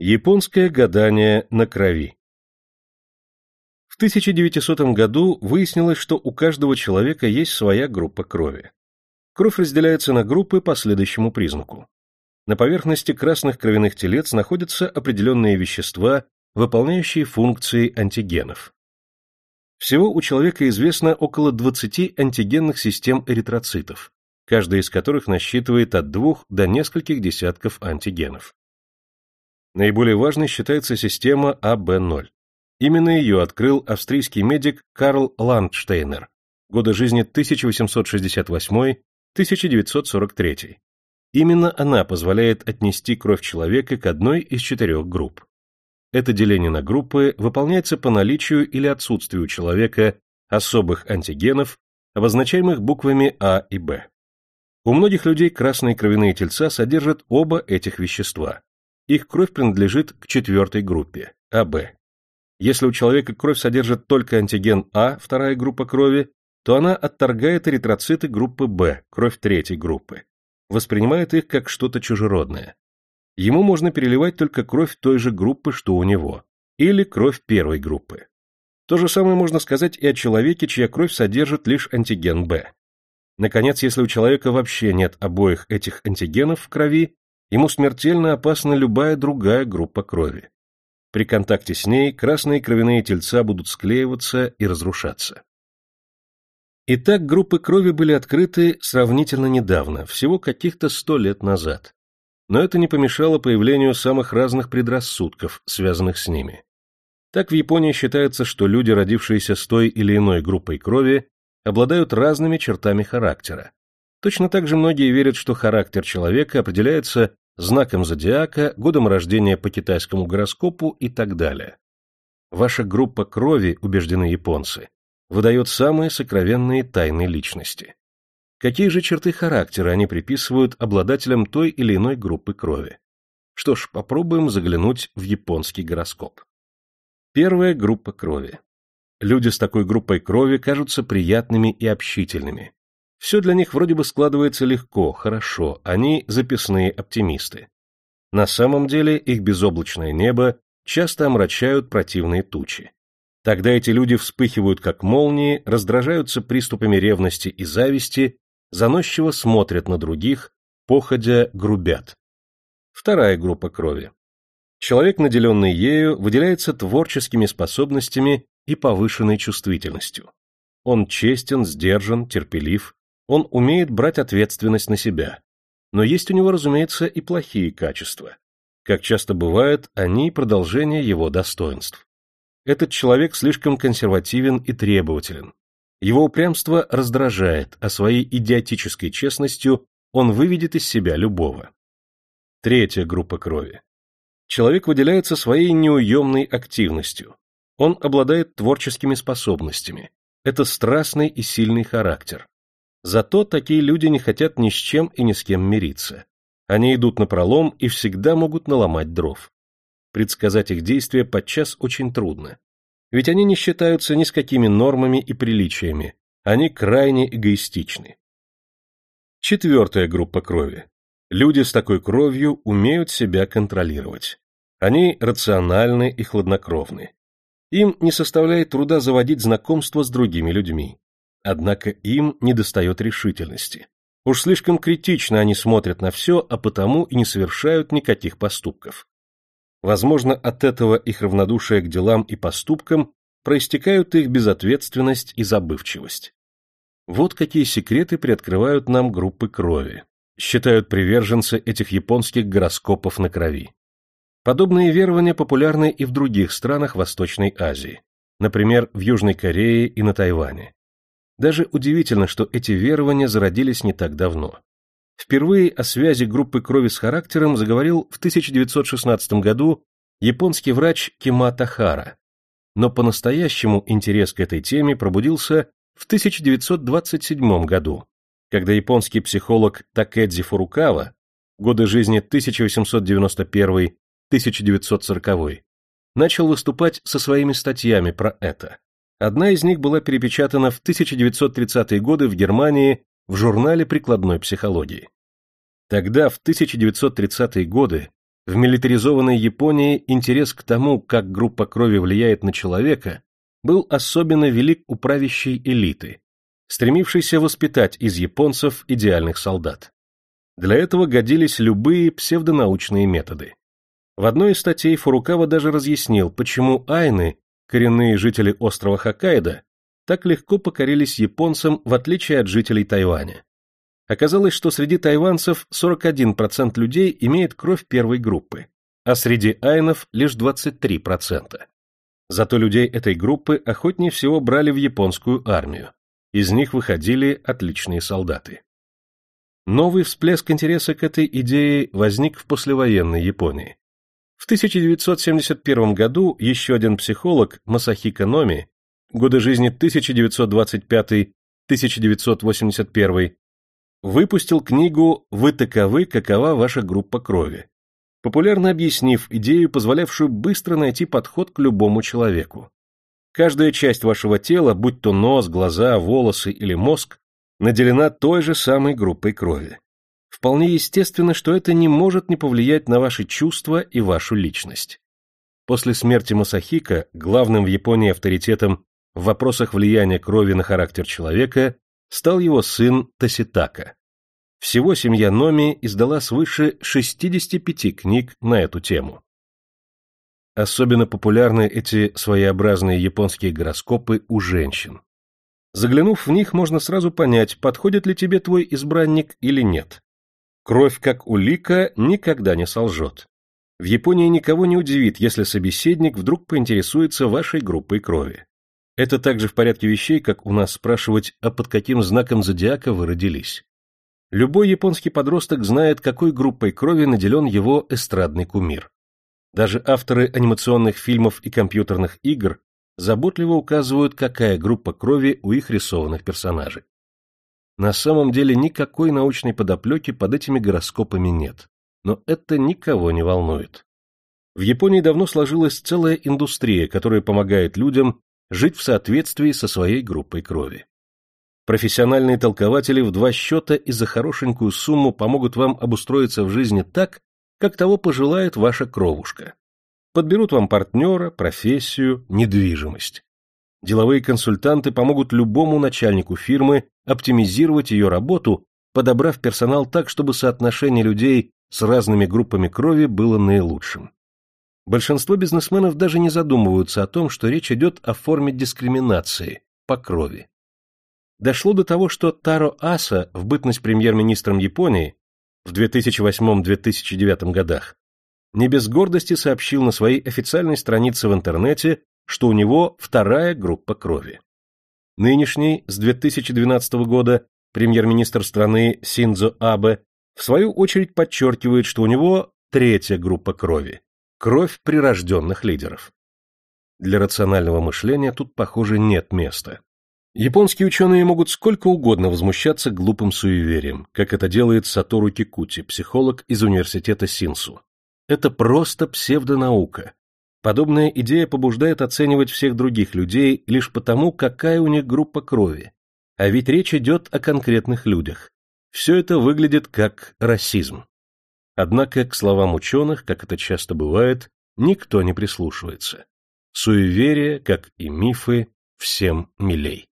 Японское гадание на крови В 1900 году выяснилось, что у каждого человека есть своя группа крови. Кровь разделяется на группы по следующему признаку. На поверхности красных кровяных телец находятся определенные вещества, выполняющие функции антигенов. Всего у человека известно около 20 антигенных систем эритроцитов, каждая из которых насчитывает от двух до нескольких десятков антигенов. Наиболее важной считается система АБ0. Именно ее открыл австрийский медик Карл Ландштейнер, годы жизни 1868-1943. Именно она позволяет отнести кровь человека к одной из четырех групп. Это деление на группы выполняется по наличию или отсутствию у человека особых антигенов, обозначаемых буквами А и Б. У многих людей красные кровяные тельца содержат оба этих вещества, их кровь принадлежит к четвертой группе, АБ. Если у человека кровь содержит только антиген А, вторая группа крови, то она отторгает эритроциты группы Б, кровь третьей группы, воспринимает их как что-то чужеродное. Ему можно переливать только кровь той же группы, что у него, или кровь первой группы. То же самое можно сказать и о человеке, чья кровь содержит лишь антиген Б. Наконец, если у человека вообще нет обоих этих антигенов в крови, ему смертельно опасна любая другая группа крови. При контакте с ней красные кровяные тельца будут склеиваться и разрушаться. Итак, группы крови были открыты сравнительно недавно, всего каких-то сто лет назад. Но это не помешало появлению самых разных предрассудков, связанных с ними. Так в Японии считается, что люди, родившиеся с той или иной группой крови, обладают разными чертами характера, Точно так же многие верят, что характер человека определяется знаком зодиака, годом рождения по китайскому гороскопу и так далее. Ваша группа крови, убеждены японцы, выдает самые сокровенные тайны личности. Какие же черты характера они приписывают обладателям той или иной группы крови? Что ж, попробуем заглянуть в японский гороскоп. Первая группа крови. Люди с такой группой крови кажутся приятными и общительными, все для них вроде бы складывается легко, хорошо, они записные оптимисты. На самом деле их безоблачное небо часто омрачают противные тучи. Тогда эти люди вспыхивают как молнии, раздражаются приступами ревности и зависти, заносчиво смотрят на других, походя грубят. Вторая группа крови. Человек, наделенный ею, выделяется творческими способностями и повышенной чувствительностью. Он честен, сдержан, терпелив, он умеет брать ответственность на себя. Но есть у него, разумеется, и плохие качества. Как часто бывает, они продолжение его достоинств. Этот человек слишком консервативен и требователен. Его упрямство раздражает, а своей идиотической честностью он выведет из себя любого. Третья группа крови. Человек выделяется своей неуемной активностью. Он обладает творческими способностями. Это страстный и сильный характер. Зато такие люди не хотят ни с чем и ни с кем мириться. Они идут на пролом и всегда могут наломать дров. Предсказать их действия подчас очень трудно. Ведь они не считаются ни с какими нормами и приличиями, они крайне эгоистичны. Четвертая группа крови. Люди с такой кровью умеют себя контролировать. Они рациональны и хладнокровны. Им не составляет труда заводить знакомства с другими людьми. Однако им недостает решительности. Уж слишком критично они смотрят на все, а потому и не совершают никаких поступков. Возможно, от этого их равнодушие к делам и поступкам проистекают их безответственность и забывчивость. Вот какие секреты приоткрывают нам группы крови, считают приверженцы этих японских гороскопов на крови. Подобные верования популярны и в других странах Восточной Азии, например, в Южной Корее и на Тайване. Даже удивительно, что эти верования зародились не так давно. Впервые о связи группы крови с характером заговорил в 1916 году японский врач Кимата Хара. Но по-настоящему интерес к этой теме пробудился в 1927 году, когда японский психолог Такэдзи Фурукава, годы жизни 1891-1940, начал выступать со своими статьями про это. Одна из них была перепечатана в 1930-е годы в Германии в журнале прикладной психологии. Тогда, в 1930-е годы, В милитаризованной Японии интерес к тому, как группа крови влияет на человека, был особенно велик у правящей элиты, стремившейся воспитать из японцев идеальных солдат. Для этого годились любые псевдонаучные методы. В одной из статей Фурукава даже разъяснил, почему айны, коренные жители острова Хоккайдо, так легко покорились японцам, в отличие от жителей Тайваня. Оказалось, что среди тайванцев 41% людей имеет кровь первой группы, а среди айнов лишь 23%. Зато людей этой группы охотнее всего брали в японскую армию. Из них выходили отличные солдаты. Новый всплеск интереса к этой идее возник в послевоенной Японии. В 1971 году еще один психолог, Масахико Номи, годы жизни 1925-1981, выпустил книгу «Вы таковы, какова ваша группа крови», популярно объяснив идею, позволявшую быстро найти подход к любому человеку. Каждая часть вашего тела, будь то нос, глаза, волосы или мозг, наделена той же самой группой крови. Вполне естественно, что это не может не повлиять на ваши чувства и вашу личность. После смерти Масахика главным в Японии авторитетом в вопросах влияния крови на характер человека стал его сын Тоситака. Всего семья Номи издала свыше 65 книг на эту тему. Особенно популярны эти своеобразные японские гороскопы у женщин. Заглянув в них, можно сразу понять, подходит ли тебе твой избранник или нет. Кровь, как улика, никогда не солжет. В Японии никого не удивит, если собеседник вдруг поинтересуется вашей группой крови. Это также в порядке вещей, как у нас спрашивать, а под каким знаком зодиака вы родились. Любой японский подросток знает, какой группой крови наделен его эстрадный кумир. Даже авторы анимационных фильмов и компьютерных игр заботливо указывают, какая группа крови у их рисованных персонажей. На самом деле никакой научной подоплеки под этими гороскопами нет, но это никого не волнует. В Японии давно сложилась целая индустрия, которая помогает людям жить в соответствии со своей группой крови. Профессиональные толкователи в два счета и за хорошенькую сумму помогут вам обустроиться в жизни так, как того пожелает ваша кровушка. Подберут вам партнера, профессию, недвижимость. Деловые консультанты помогут любому начальнику фирмы оптимизировать ее работу, подобрав персонал так, чтобы соотношение людей с разными группами крови было наилучшим. Большинство бизнесменов даже не задумываются о том, что речь идет о форме дискриминации по крови. Дошло до того, что Таро Аса в бытность премьер-министром Японии в 2008-2009 годах не без гордости сообщил на своей официальной странице в интернете, что у него вторая группа крови. Нынешний, с 2012 года, премьер-министр страны Синдзо Абе в свою очередь подчеркивает, что у него третья группа крови Кровь прирожденных лидеров. Для рационального мышления тут, похоже, нет места. Японские ученые могут сколько угодно возмущаться глупым суеверием, как это делает Сатору Кикути, психолог из университета Синсу. Это просто псевдонаука. Подобная идея побуждает оценивать всех других людей лишь потому, какая у них группа крови. А ведь речь идет о конкретных людях. Все это выглядит как расизм. Однако к словам ученых, как это часто бывает, никто не прислушивается. Суеверие, как и мифы, всем милей.